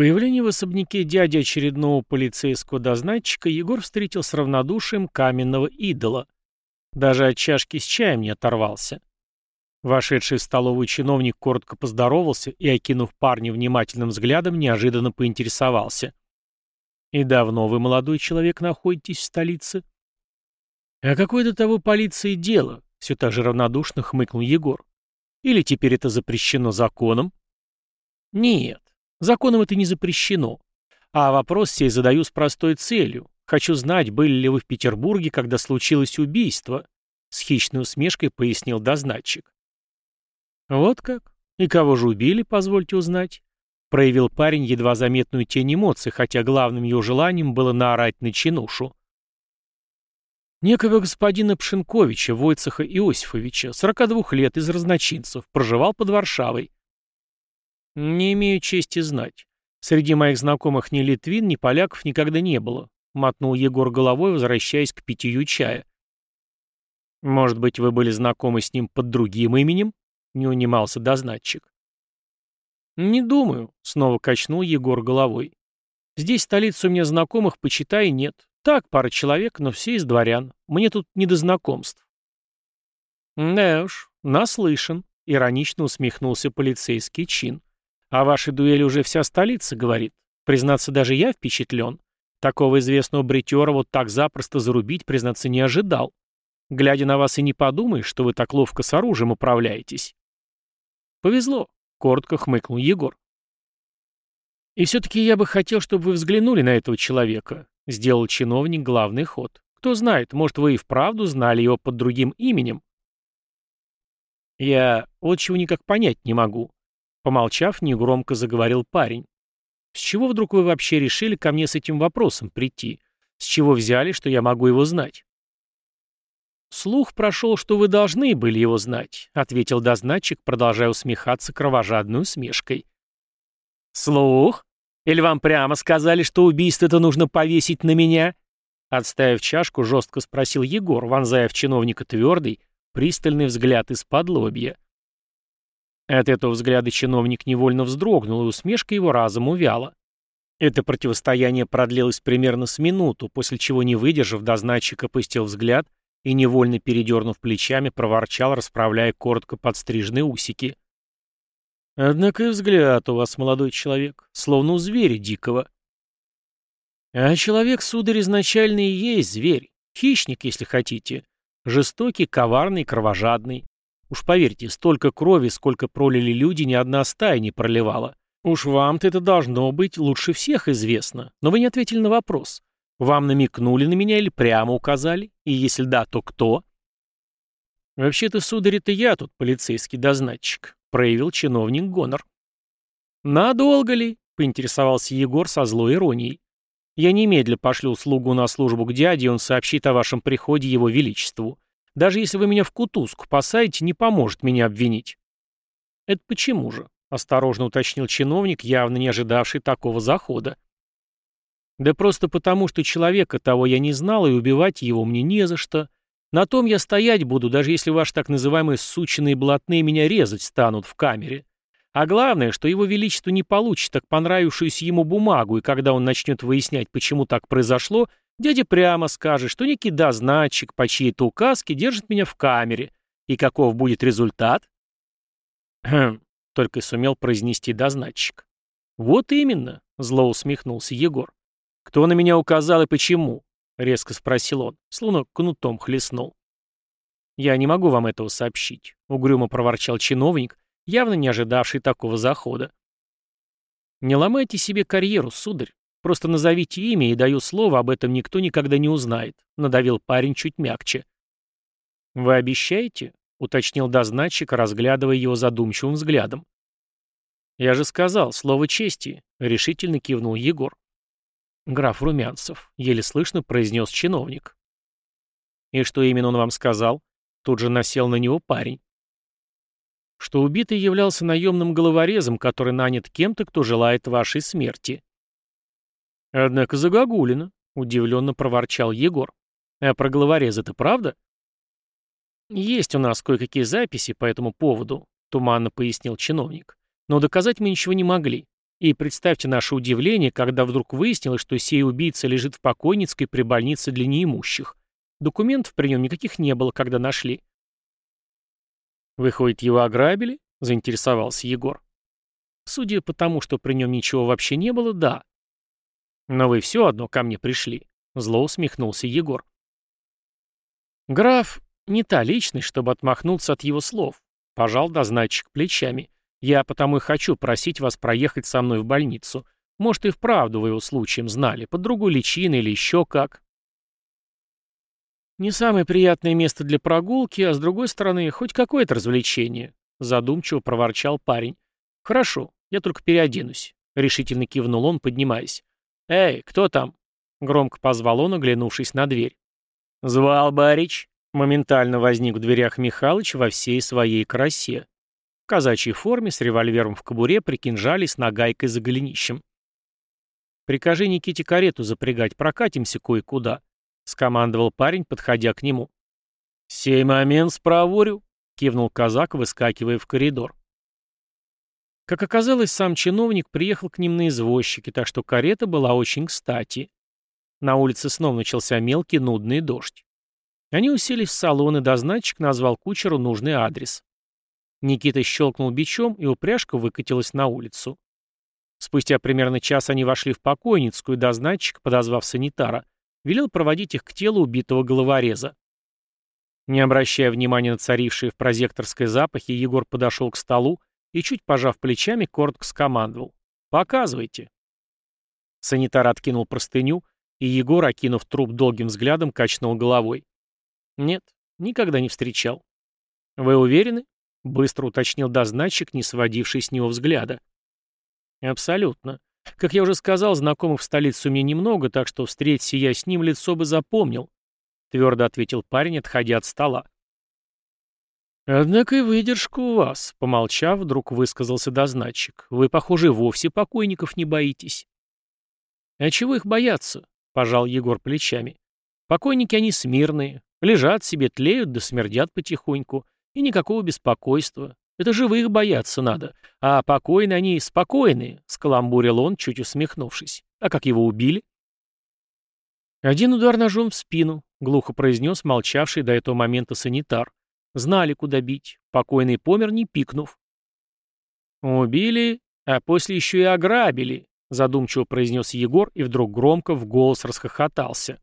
появлении в особняке дяди очередного полицейского дознатчика Егор встретил с равнодушием каменного идола. Даже от чашки с чаем не оторвался. Вошедший в столовую чиновник коротко поздоровался и, окинув парня внимательным взглядом, неожиданно поинтересовался. «И давно вы, молодой человек, находитесь в столице?» «А какое до того полиции дело?» — все так же равнодушно хмыкнул Егор. «Или теперь это запрещено законом?» «Нет, законом это не запрещено. А вопрос сей задаю с простой целью. Хочу знать, были ли вы в Петербурге, когда случилось убийство?» С хищной усмешкой пояснил дознатчик. «Вот как? И кого же убили, позвольте узнать?» Проявил парень едва заметную тень эмоций, хотя главным его желанием было наорать на чинушу. Некого господина Пшенковича, Войцеха Иосифовича, 42 лет, из разночинцев, проживал под Варшавой. Не имею чести знать. Среди моих знакомых ни литвин, ни поляков никогда не было, мотнул Егор головой, возвращаясь к питью чая. Может быть, вы были знакомы с ним под другим именем? Не унимался дознатчик. «Не думаю», — снова качнул Егор головой. «Здесь столица у меня знакомых, почитай, нет. Так, пара человек, но все из дворян. Мне тут не до знакомств». «Да уж, наслышан», — иронично усмехнулся полицейский чин. «О вашей дуэли уже вся столица говорит. Признаться, даже я впечатлен. Такого известного бритера вот так запросто зарубить, признаться, не ожидал. Глядя на вас и не подумаешь, что вы так ловко с оружием управляетесь». «Повезло», — коротко хмыкнул Егор. «И все-таки я бы хотел, чтобы вы взглянули на этого человека», — сделал чиновник главный ход. «Кто знает, может, вы и вправду знали его под другим именем?» «Я вот чего никак понять не могу», — помолчав, негромко заговорил парень. «С чего вдруг вы вообще решили ко мне с этим вопросом прийти? С чего взяли, что я могу его знать?» «Слух прошел, что вы должны были его знать», — ответил дознатчик, продолжая усмехаться кровожадной усмешкой. «Слух? Или вам прямо сказали, что убийство-то нужно повесить на меня?» Отставив чашку, жестко спросил Егор, вонзая в чиновника твердый, пристальный взгляд из-под лобья. От этого взгляда чиновник невольно вздрогнул, и усмешка его разом увяла. Это противостояние продлилось примерно с минуту, после чего, не выдержав, дознатчик опустил взгляд — и, невольно передернув плечами, проворчал, расправляя коротко подстриженные усики. «Однако и взгляд у вас, молодой человек, словно у зверя дикого». «А человек, сударь, изначально и есть зверь, хищник, если хотите, жестокий, коварный, кровожадный. Уж поверьте, столько крови, сколько пролили люди, ни одна стая не проливала. Уж вам-то это должно быть лучше всех известно, но вы не ответили на вопрос». Вам намекнули на меня или прямо указали? И если да, то кто? Вообще-то, сударь, это я тут полицейский дознатчик, проявил чиновник гонор. Надолго ли? Поинтересовался Егор со злой иронией. Я немедля пошлю слугу на службу к дяде, и он сообщит о вашем приходе его величеству. Даже если вы меня в кутузку посадите, не поможет меня обвинить. Это почему же? Осторожно уточнил чиновник, явно не ожидавший такого захода. Да просто потому, что человека того я не знал, и убивать его мне не за что. На том я стоять буду, даже если ваши так называемые сученные блатные меня резать станут в камере. А главное, что его величество не получит так понравившуюся ему бумагу, и когда он начнет выяснять, почему так произошло, дядя прямо скажет, что некий дознатчик по чьей-то указке держит меня в камере. И каков будет результат? Хм, только сумел произнести дознатчик. Вот именно, зло усмехнулся Егор. «Кто на меня указал и почему?» — резко спросил он, словно кнутом хлестнул. «Я не могу вам этого сообщить», — угрюмо проворчал чиновник, явно не ожидавший такого захода. «Не ломайте себе карьеру, сударь. Просто назовите имя и даю слово, об этом никто никогда не узнает», — надавил парень чуть мягче. «Вы обещаете?» — уточнил дознатчик, разглядывая его задумчивым взглядом. «Я же сказал, слово чести», — решительно кивнул Егор. «Граф Румянцев», — еле слышно произнес чиновник. «И что именно он вам сказал?» Тут же насел на него парень. «Что убитый являлся наемным головорезом, который нанят кем-то, кто желает вашей смерти». «Однако загогулина», — удивленно проворчал Егор. «А про головореза это правда?» «Есть у нас кое-какие записи по этому поводу», — туманно пояснил чиновник. «Но доказать мы ничего не могли. И представьте наше удивление, когда вдруг выяснилось, что сей убийца лежит в покойницкой при больнице для неимущих. Документов при нем никаких не было, когда нашли. «Выходит, его ограбили?» — заинтересовался Егор. «Судя по тому, что при нем ничего вообще не было, да». «Но вы все одно ко мне пришли», — зло усмехнулся Егор. Граф не та личность, чтобы отмахнуться от его слов. Пожал дознатчик плечами. Я потому и хочу просить вас проехать со мной в больницу. Может, и вправду вы его случаем знали, под другой личиной или еще как. Не самое приятное место для прогулки, а с другой стороны, хоть какое-то развлечение, задумчиво проворчал парень. Хорошо, я только переоденусь, решительно кивнул он, поднимаясь. Эй, кто там? Громко позвал он, оглянувшись на дверь. «Звал Барич?» Моментально возник в дверях Михалыч во всей своей красе казачьей форме, с револьвером в кобуре, при кинжале с нагайкой за голенищем. «Прикажи Никите карету запрягать, прокатимся кое-куда», — скомандовал парень, подходя к нему. «Сей момент спроворю», — кивнул казак, выскакивая в коридор. Как оказалось, сам чиновник приехал к ним на извозчике, так что карета была очень кстати. На улице снова начался мелкий нудный дождь. Они уселись в салон, и дознатчик назвал кучеру нужный адрес. Никита щелкнул бичом, и упряжка выкатилась на улицу. Спустя примерно час они вошли в покойницкую, и дознатчик, подозвав санитара, велел проводить их к телу убитого головореза. Не обращая внимания на царившие в прозекторской запахи, Егор подошел к столу и, чуть пожав плечами, коротко скомандовал. «Показывайте». Санитар откинул простыню, и Егор, окинув труп долгим взглядом, качнул головой. «Нет, никогда не встречал». «Вы уверены?» — быстро уточнил дознатчик, не сводивший с него взгляда. «Абсолютно. Как я уже сказал, знакомых в столице у меня немного, так что, встреться я с ним, лицо бы запомнил», — твердо ответил парень, отходя от стола. «Однако и выдержка у вас», — помолчав, вдруг высказался дознатчик. «Вы, похоже, вовсе покойников не боитесь». «А чего их бояться?» — пожал Егор плечами. «Покойники они смирные, лежат себе, тлеют да смердят потихоньку. И никакого беспокойства. Это живых бояться надо. А покойные они спокойные, скаламбурил он, чуть усмехнувшись. А как его убили? Один удар ножом в спину, глухо произнес молчавший до этого момента санитар. Знали, куда бить. Покойный помер, не пикнув. Убили, а после еще и ограбили, задумчиво произнес Егор и вдруг громко в голос расхохотался.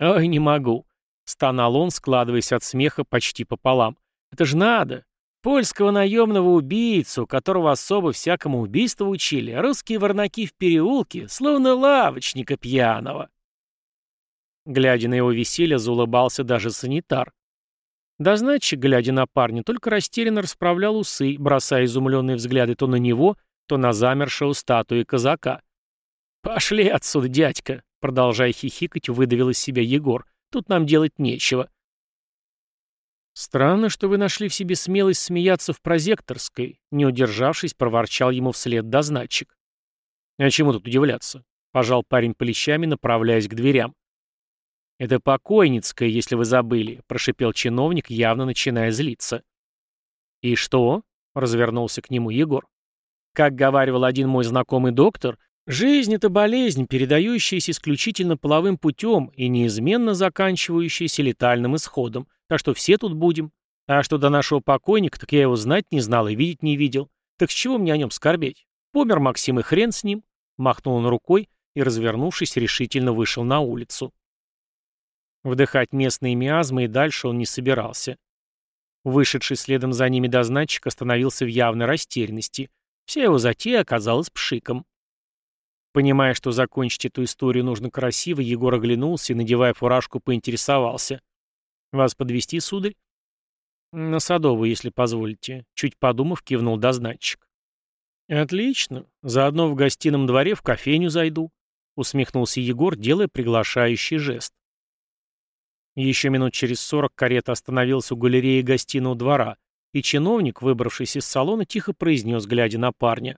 «Ой, не могу. Стонал он, складываясь от смеха почти пополам. «Это ж надо! Польского наемного убийцу, которого особо всякому убийству учили, русские ворнаки в переулке, словно лавочника пьяного!» Глядя на его веселье, заулыбался даже санитар. Дознатчик, глядя на парня, только растерянно расправлял усы, бросая изумленные взгляды то на него, то на замершего статуи казака. «Пошли отсюда, дядька!» Продолжая хихикать, выдавил из себя Егор. Тут нам делать нечего. Странно, что вы нашли в себе смелость смеяться в прозекторской, не удержавшись, проворчал ему вслед дознатчик. А чему тут удивляться? Пожал парень плечами, направляясь к дверям. «Это покойницкая, если вы забыли», — прошипел чиновник, явно начиная злиться. «И что?» — развернулся к нему Егор. «Как говаривал один мой знакомый доктор, Жизнь — это болезнь, передающаяся исключительно половым путем и неизменно заканчивающаяся летальным исходом. Так что все тут будем. А что до нашего покойника, так я его знать не знал и видеть не видел. Так с чего мне о нем скорбеть? Помер Максим и хрен с ним. Махнул он рукой и, развернувшись, решительно вышел на улицу. Вдыхать местные миазмы и дальше он не собирался. Вышедший следом за ними дознатчик остановился в явной растерянности. Вся его затея оказалась пшиком. Понимая, что закончить эту историю нужно красиво, Егор оглянулся и, надевая фуражку, поинтересовался. «Вас подвести, сударь?» «На Садовую, если позволите», — чуть подумав, кивнул дознатчик. «Отлично. Заодно в гостином дворе в кофейню зайду», — усмехнулся Егор, делая приглашающий жест. Еще минут через сорок карета остановилась у галереи гостиного двора, и чиновник, выбравшись из салона, тихо произнес, глядя на парня.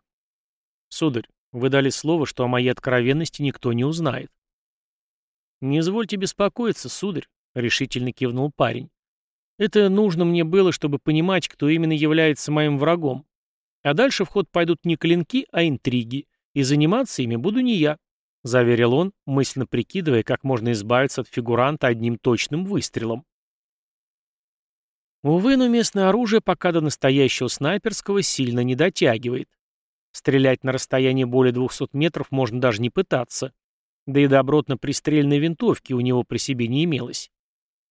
«Сударь, вы дали слово, что о моей откровенности никто не узнает. «Не извольте беспокоиться, сударь», — решительно кивнул парень. «Это нужно мне было, чтобы понимать, кто именно является моим врагом. А дальше в ход пойдут не клинки, а интриги, и заниматься ими буду не я, заверил он, мысленно прикидывая, как можно избавиться от фигуранта одним точным выстрелом. Увы, но местное оружие пока до настоящего снайперского сильно не дотягивает. Стрелять на расстоянии более 200 метров можно даже не пытаться. Да и добротно пристрельной винтовки у него при себе не имелось.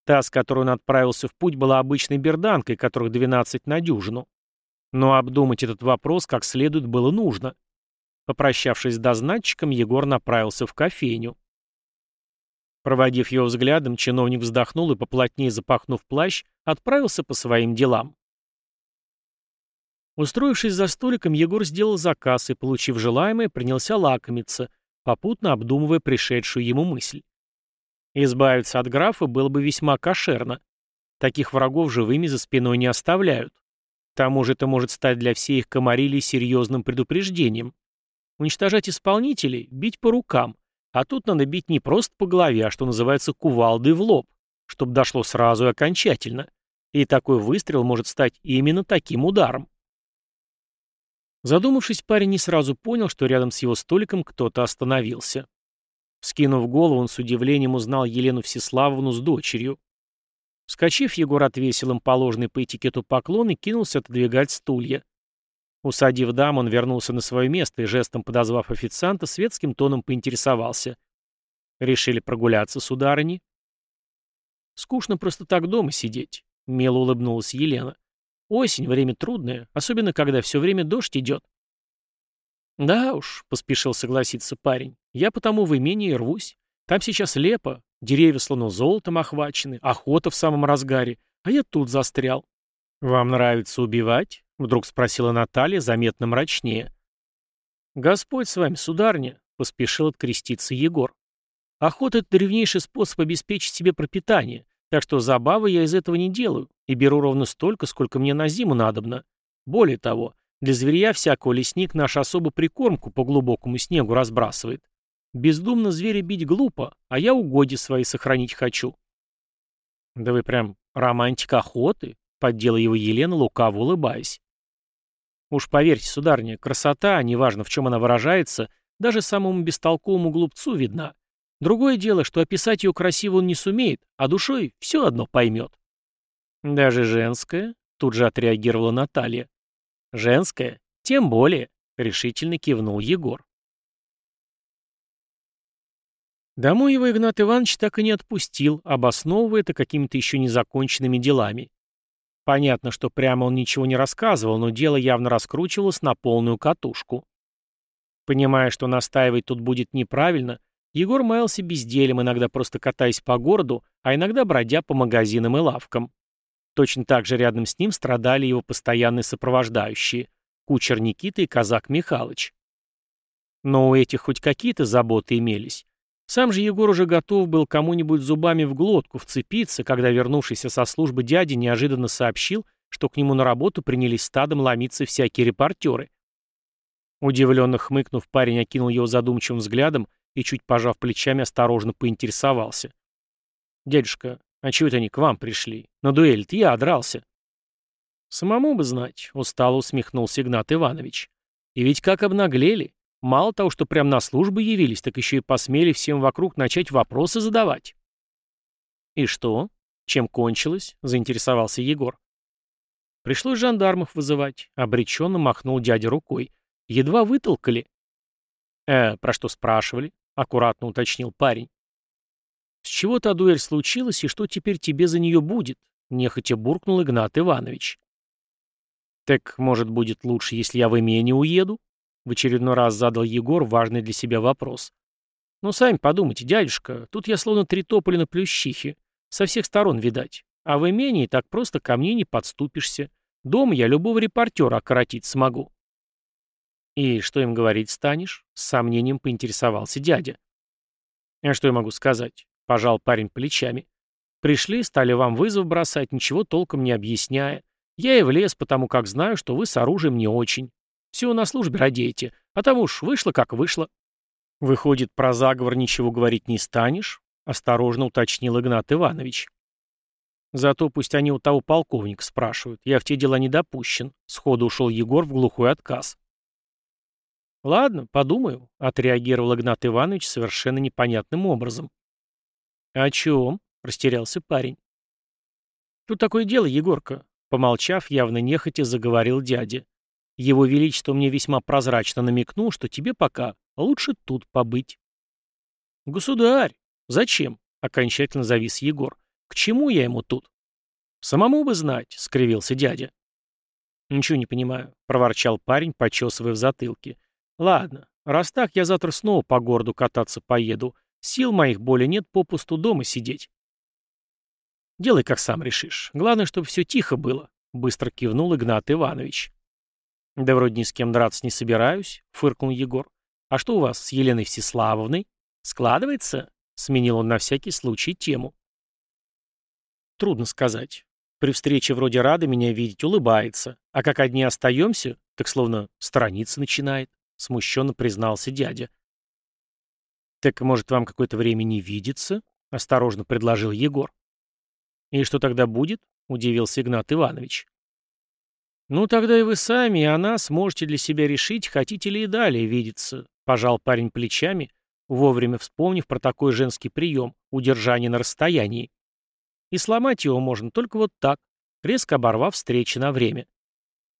Та, с которой он отправился в путь, была обычной берданкой, которых 12 на дюжину. Но обдумать этот вопрос как следует было нужно. Попрощавшись с дознатчиком, Егор направился в кофейню. Проводив его взглядом, чиновник вздохнул и, поплотнее запахнув плащ, отправился по своим делам. Устроившись за столиком, Егор сделал заказ и, получив желаемое, принялся лакомиться, попутно обдумывая пришедшую ему мысль. Избавиться от графа было бы весьма кошерно. Таких врагов живыми за спиной не оставляют. К тому же это может стать для всей их комарилии серьезным предупреждением. Уничтожать исполнителей, бить по рукам. А тут надо бить не просто по голове, а что называется кувалдой в лоб, чтобы дошло сразу и окончательно. И такой выстрел может стать именно таким ударом. Задумавшись, парень не сразу понял, что рядом с его столиком кто-то остановился. Скинув голову, он с удивлением узнал Елену Всеславовну с дочерью. Вскочив, Егор отвесил им положенный по этикету поклон и кинулся отодвигать стулья. Усадив дам, он вернулся на свое место и, жестом подозвав официанта, светским тоном поинтересовался. «Решили прогуляться, сударыни?» «Скучно просто так дома сидеть», — мило улыбнулась Елена. Осень — время трудное, особенно когда все время дождь идет. «Да уж», — поспешил согласиться парень, — «я потому в имении рвусь. Там сейчас лепо, деревья словно золотом охвачены, охота в самом разгаре, а я тут застрял». «Вам нравится убивать?» — вдруг спросила Наталья, заметно мрачнее. «Господь с вами, сударня», — поспешил откреститься Егор. «Охота — это древнейший способ обеспечить себе пропитание. Так что забавы я из этого не делаю, и беру ровно столько, сколько мне на зиму надобно. Более того, для зверя всякого лесник наш особо прикормку по глубокому снегу разбрасывает. Бездумно зверя бить глупо, а я угодья свои сохранить хочу. Да вы прям романтик охоты, поддела его Елена, лукаво улыбаясь. Уж поверьте, сударня, красота, неважно в чем она выражается, даже самому бестолковому глупцу видна. Другое дело, что описать ее красиво он не сумеет, а душой все одно поймет. Даже женская, тут же отреагировала Наталья. Женская, тем более, решительно кивнул Егор. Домой его Игнат Иванович так и не отпустил, обосновывая это какими-то еще незаконченными делами. Понятно, что прямо он ничего не рассказывал, но дело явно раскручивалось на полную катушку. Понимая, что настаивать тут будет неправильно, Егор маялся бездельем, иногда просто катаясь по городу, а иногда бродя по магазинам и лавкам. Точно так же рядом с ним страдали его постоянные сопровождающие – кучер Никита и казак Михалыч. Но у этих хоть какие-то заботы имелись. Сам же Егор уже готов был кому-нибудь зубами в глотку вцепиться, когда вернувшийся со службы дядя неожиданно сообщил, что к нему на работу принялись стадом ломиться всякие репортеры. Удивленно хмыкнув, парень окинул его задумчивым взглядом и, чуть пожав плечами, осторожно поинтересовался. «Дядюшка, а чего это они к вам пришли? На дуэль-то я дрался». «Самому бы знать», — устало усмехнулся Игнат Иванович. «И ведь как обнаглели. Мало того, что прямо на службу явились, так еще и посмели всем вокруг начать вопросы задавать». «И что? Чем кончилось?» — заинтересовался Егор. «Пришлось жандармов вызывать», — обреченно махнул дядя рукой. «Едва вытолкали». «Э, про что спрашивали?» — аккуратно уточнил парень. «С чего та дуэль случилась и что теперь тебе за нее будет?» — нехотя буркнул Игнат Иванович. «Так, может, будет лучше, если я в имение уеду?» — в очередной раз задал Егор важный для себя вопрос. «Ну, сами подумайте, дядюшка, тут я словно три тополя на плющихе. Со всех сторон, видать. А в имении так просто ко мне не подступишься. Дома я любого репортера окоротить смогу». «И что им говорить станешь?» — с сомнением поинтересовался дядя. «А что я могу сказать?» — пожал парень плечами. «Пришли, стали вам вызов бросать, ничего толком не объясняя. Я и влез, потому как знаю, что вы с оружием не очень. Все на службе радеете, а там уж вышло, как вышло». «Выходит, про заговор ничего говорить не станешь?» — осторожно уточнил Игнат Иванович. Зато пусть они у того полковника спрашивают. Я в те дела не допущен. Сходу ушел Егор в глухой отказ. «Ладно, подумаю», — отреагировал Игнат Иванович совершенно непонятным образом. «О чем?» — растерялся парень. «Тут такое дело, Егорка», — помолчав, явно нехотя заговорил дядя. «Его Величество мне весьма прозрачно намекнул, что тебе пока лучше тут побыть». «Государь! Зачем?» — окончательно завис Егор. «К чему я ему тут?» «Самому бы знать», — скривился дядя. «Ничего не понимаю», — проворчал парень, почесывая в затылке. «Ладно, раз так, я завтра снова по городу кататься поеду. Сил моих более нет попусту дома сидеть». «Делай, как сам решишь. Главное, чтобы все тихо было», — быстро кивнул Игнат Иванович. «Да вроде ни с кем драться не собираюсь», — фыркнул Егор. «А что у вас с Еленой Всеславовной? Складывается?» — сменил он на всякий случай тему. «Трудно сказать. При встрече вроде рада меня видеть, улыбается. А как одни остаемся, так словно страница начинает, — смущенно признался дядя. «Так, может, вам какое-то время не видится?» — осторожно предложил Егор. «И что тогда будет?» — удивился Игнат Иванович. «Ну, тогда и вы сами, и она сможете для себя решить, хотите ли и далее видеться», — пожал парень плечами, вовремя вспомнив про такой женский прием — удержание на расстоянии. И сломать его можно только вот так, резко оборвав встречи на время.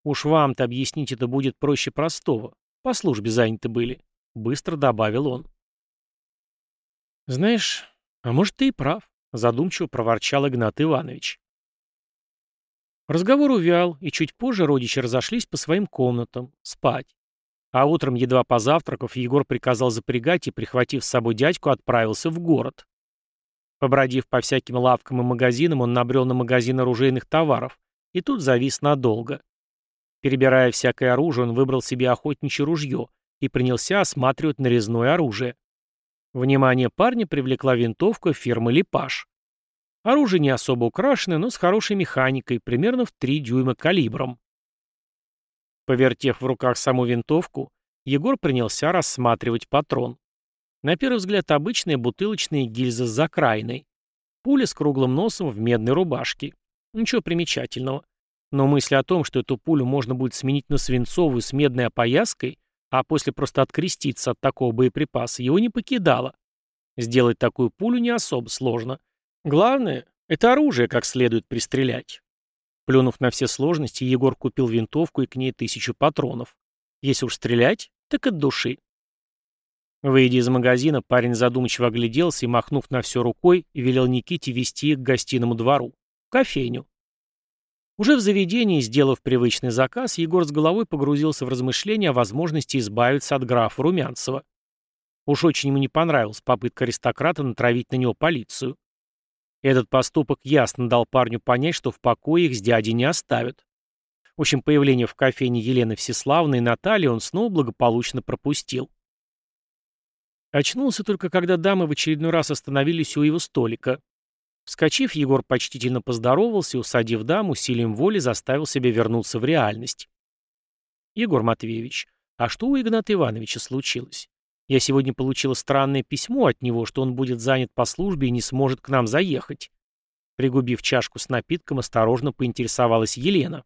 Уж вам-то объяснить это будет проще простого. По службе заняты были, — быстро добавил он. Знаешь, а может, ты и прав, — задумчиво проворчал Игнат Иванович. Разговор увял, и чуть позже родичи разошлись по своим комнатам, спать. А утром, едва позавтракав, Егор приказал запрягать и, прихватив с собой дядьку, отправился в город. Побродив по всяким лавкам и магазинам, он набрел на магазин оружейных товаров, и тут завис надолго. Перебирая всякое оружие, он выбрал себе охотничье ружье и принялся осматривать нарезное оружие. Внимание парня привлекла винтовка фирмы «Липаш». Оружие не особо украшенное, но с хорошей механикой, примерно в 3 дюйма калибром. Повертев в руках саму винтовку, Егор принялся рассматривать патрон. На первый взгляд обычная бутылочная гильза с закраиной. Пуля с круглым носом в медной рубашке. Ничего примечательного. Но мысль о том, что эту пулю можно будет сменить на свинцовую с медной опояской, а после просто откреститься от такого боеприпаса, его не покидала. Сделать такую пулю не особо сложно. Главное — это оружие как следует пристрелять. Плюнув на все сложности, Егор купил винтовку и к ней тысячу патронов. Если уж стрелять, так от души. Выйдя из магазина, парень задумчиво огляделся и, махнув на все рукой, велел Никите вести их к гостиному двору. В кофейню. Уже в заведении, сделав привычный заказ, Егор с головой погрузился в размышления о возможности избавиться от графа Румянцева. Уж очень ему не понравилась попытка аристократа натравить на него полицию. Этот поступок ясно дал парню понять, что в покое их с дядей не оставят. В общем, появление в кофейне Елены Всеславной и Натальи он снова благополучно пропустил. Очнулся только, когда дамы в очередной раз остановились у его столика. Вскочив, Егор почтительно поздоровался и, усадив даму, усилием воли заставил себя вернуться в реальность. «Егор Матвеевич, а что у Игната Ивановича случилось? Я сегодня получила странное письмо от него, что он будет занят по службе и не сможет к нам заехать». Пригубив чашку с напитком, осторожно поинтересовалась Елена.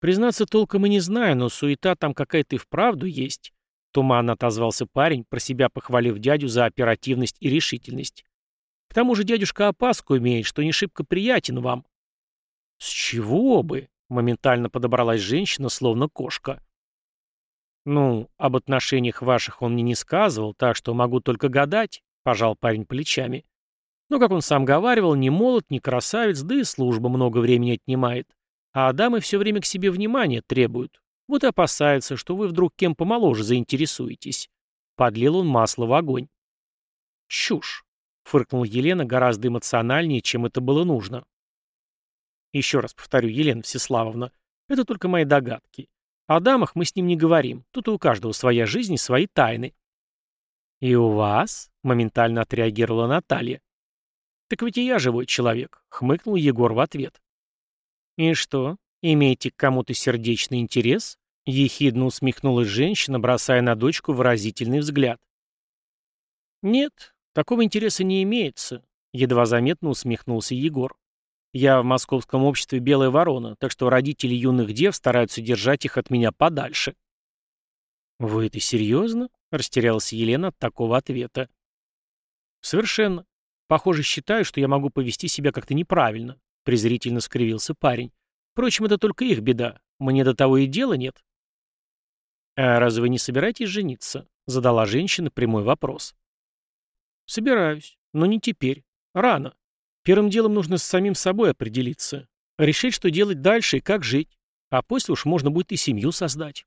«Признаться, толком и не знаю, но суета там какая-то и вправду есть. Туманно отозвался парень, про себя похвалив дядю за оперативность и решительность. К тому же дядюшка опаску имеет, что не шибко приятен вам. С чего бы? Моментально подобралась женщина, словно кошка. Ну, об отношениях ваших он мне не сказывал, так что могу только гадать, пожал парень плечами. Но, как он сам говаривал, не молод, не красавец, да и служба много времени отнимает. А дамы все время к себе внимания требуют. Вот и опасается, что вы вдруг кем помоложе заинтересуетесь. Подлил он масло в огонь. Чушь, фыркнула Елена гораздо эмоциональнее, чем это было нужно. Еще раз повторю, Елена Всеславовна, это только мои догадки. О дамах мы с ним не говорим. Тут у каждого своя жизнь и свои тайны. И у вас? Моментально отреагировала Наталья. Так ведь и я живой человек, хмыкнул Егор в ответ. И что, «Имеете к кому-то сердечный интерес?» — ехидно усмехнулась женщина, бросая на дочку выразительный взгляд. «Нет, такого интереса не имеется», Едва заметно усмехнулся Егор. Я в московском обществе белая ворона, так что родители юных дев стараются держать их от меня подальше. «Вы это серьезно?» — растерялась Елена от такого ответа. «Совершенно. Похоже, считаю, что я могу повести себя как-то неправильно», — презрительно скривился парень. «Впрочем, это только их беда. Мне до того и дела нет». «А разве вы не собираетесь жениться?» — задала женщина прямой вопрос. «Собираюсь, но не теперь. Рано. Первым делом нужно с самим собой определиться. Решить, что делать дальше и как жить. А после уж можно будет и семью создать.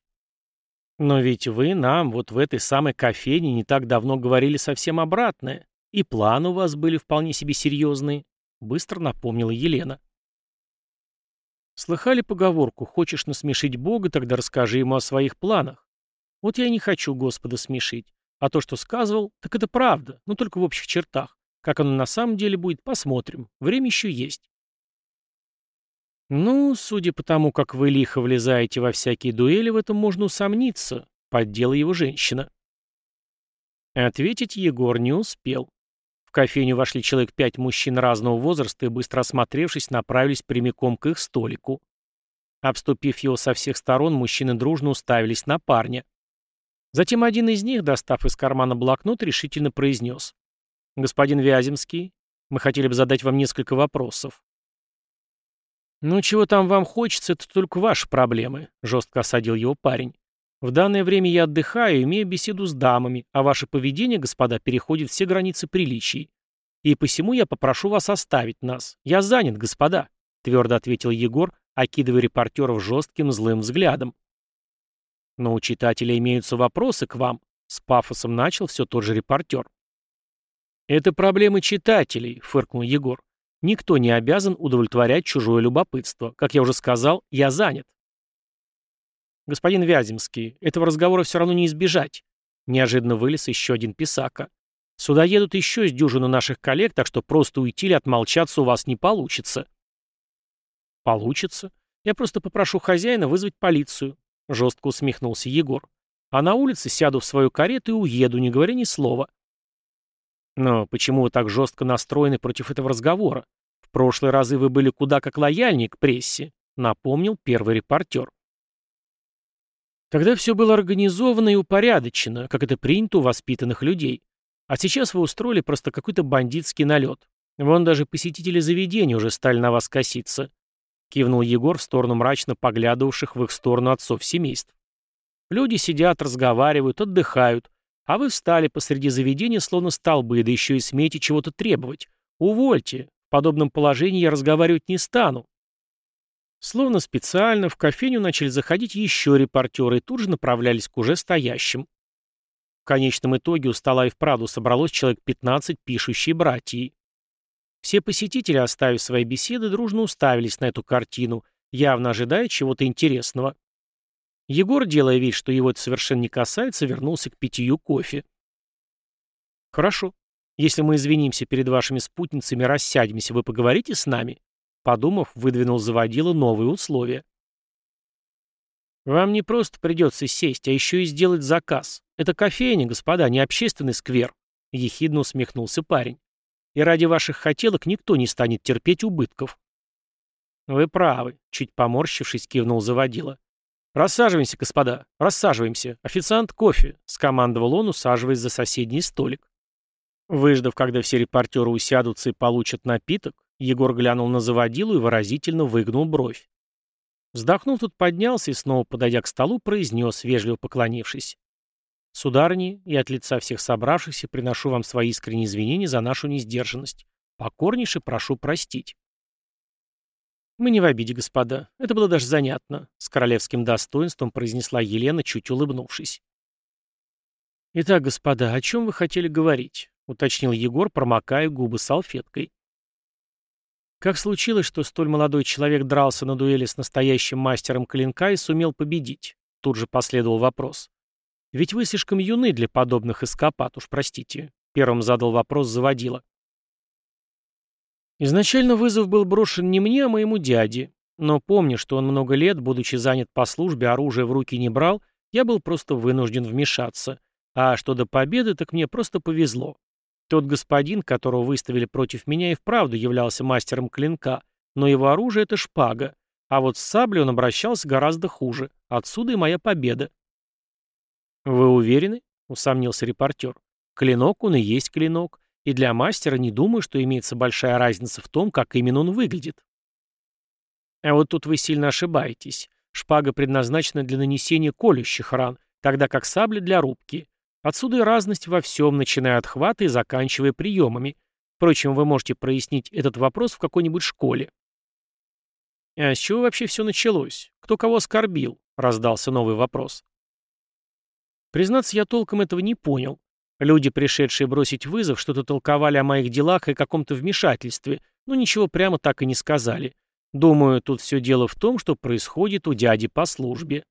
Но ведь вы нам вот в этой самой кофейне не так давно говорили совсем обратное. И планы у вас были вполне себе серьезные, быстро напомнила Елена. Слыхали поговорку «Хочешь насмешить Бога, тогда расскажи ему о своих планах». Вот я и не хочу Господа смешить. А то, что сказывал, так это правда, но только в общих чертах. Как оно на самом деле будет, посмотрим. Время еще есть. Ну, судя по тому, как вы лихо влезаете во всякие дуэли, в этом можно усомниться, поддела его женщина. Ответить Егор не успел. В кофейню вошли человек пять мужчин разного возраста и, быстро осмотревшись, направились прямиком к их столику. Обступив его со всех сторон, мужчины дружно уставились на парня. Затем один из них, достав из кармана блокнот, решительно произнес. «Господин Вяземский, мы хотели бы задать вам несколько вопросов». «Ну, чего там вам хочется, это только ваши проблемы», — жестко осадил его парень. «В данное время я отдыхаю и имею беседу с дамами, а ваше поведение, господа, переходит все границы приличий. И посему я попрошу вас оставить нас. Я занят, господа», — твердо ответил Егор, окидывая репортеров жестким злым взглядом. «Но у читателя имеются вопросы к вам», — с пафосом начал все тот же репортер. «Это проблемы читателей», — фыркнул Егор. «Никто не обязан удовлетворять чужое любопытство. Как я уже сказал, я занят». «Господин Вяземский, этого разговора все равно не избежать», — неожиданно вылез еще один писака. «Сюда едут еще с дюжины наших коллег, так что просто уйти или отмолчаться у вас не получится». «Получится. Я просто попрошу хозяина вызвать полицию», — жестко усмехнулся Егор. «А на улице сяду в свою карету и уеду, не говоря ни слова». «Но почему вы так жестко настроены против этого разговора? В прошлые разы вы были куда как лояльнее к прессе», — напомнил первый репортер. Тогда все было организовано и упорядочено, как это принято у воспитанных людей. А сейчас вы устроили просто какой-то бандитский налет. Вон даже посетители заведения уже стали на вас коситься. Кивнул Егор в сторону мрачно поглядывавших в их сторону отцов семейств. Люди сидят, разговаривают, отдыхают, а вы встали посреди заведения, словно столбы, да еще и смеете чего-то требовать. Увольте. В подобном положении я разговаривать не стану. Словно специально в кофейню начали заходить еще репортеры и тут же направлялись к уже стоящим. В конечном итоге у стола и вправду собралось человек 15 пишущей братьей. Все посетители, оставив свои беседы, дружно уставились на эту картину, явно ожидая чего-то интересного. Егор, делая вид, что его это совершенно не касается, вернулся к питью кофе. «Хорошо. Если мы извинимся перед вашими спутницами, рассядемся, вы поговорите с нами?» Подумав, выдвинул заводила новые условия. «Вам не просто придется сесть, а еще и сделать заказ. Это кофейня, господа, не общественный сквер», — ехидно усмехнулся парень и ради ваших хотелок никто не станет терпеть убытков». «Вы правы», — чуть поморщившись, кивнул заводила. «Рассаживаемся, господа, рассаживаемся. Официант, кофе», — скомандовал он, усаживаясь за соседний столик. Выждав, когда все репортеры усядутся и получат напиток, Егор глянул на заводилу и выразительно выгнул бровь. Вздохнув, тут поднялся и, снова подойдя к столу, произнес, вежливо поклонившись. Сударыни, и от лица всех собравшихся приношу вам свои искренние извинения за нашу несдержанность. Покорнейше прошу простить. Мы не в обиде, господа. Это было даже занятно, с королевским достоинством произнесла Елена, чуть улыбнувшись. Итак, господа, о чем вы хотели говорить? уточнил Егор, промокая губы салфеткой. Как случилось, что столь молодой человек дрался на дуэли с настоящим мастером клинка и сумел победить? Тут же последовал вопрос. Ведь вы слишком юны для подобных эскапад, уж простите. Первым задал вопрос заводила. Изначально вызов был брошен не мне, а моему дяде. Но помня, что он много лет, будучи занят по службе, оружие в руки не брал, я был просто вынужден вмешаться. А что до победы, так мне просто повезло. Тот господин, которого выставили против меня, и вправду являлся мастером клинка, но его оружие — это шпага, а вот с саблей он обращался гораздо хуже. Отсюда и моя победа. «Вы уверены?» — усомнился репортер. «Клинок он и есть клинок, и для мастера не думаю, что имеется большая разница в том, как именно он выглядит». А вот тут вы сильно ошибаетесь. Шпага предназначена для нанесения колющих ран, тогда как сабля для рубки. Отсюда и разность во всем, начиная от хвата и заканчивая приемами. Впрочем, вы можете прояснить этот вопрос в какой-нибудь школе. «А с чего вообще все началось? Кто кого оскорбил?» — раздался новый вопрос. Признаться, я толком этого не понял. Люди, пришедшие бросить вызов, что-то толковали о моих делах и каком-то вмешательстве, но ничего прямо так и не сказали. Думаю, тут все дело в том, что происходит у дяди по службе.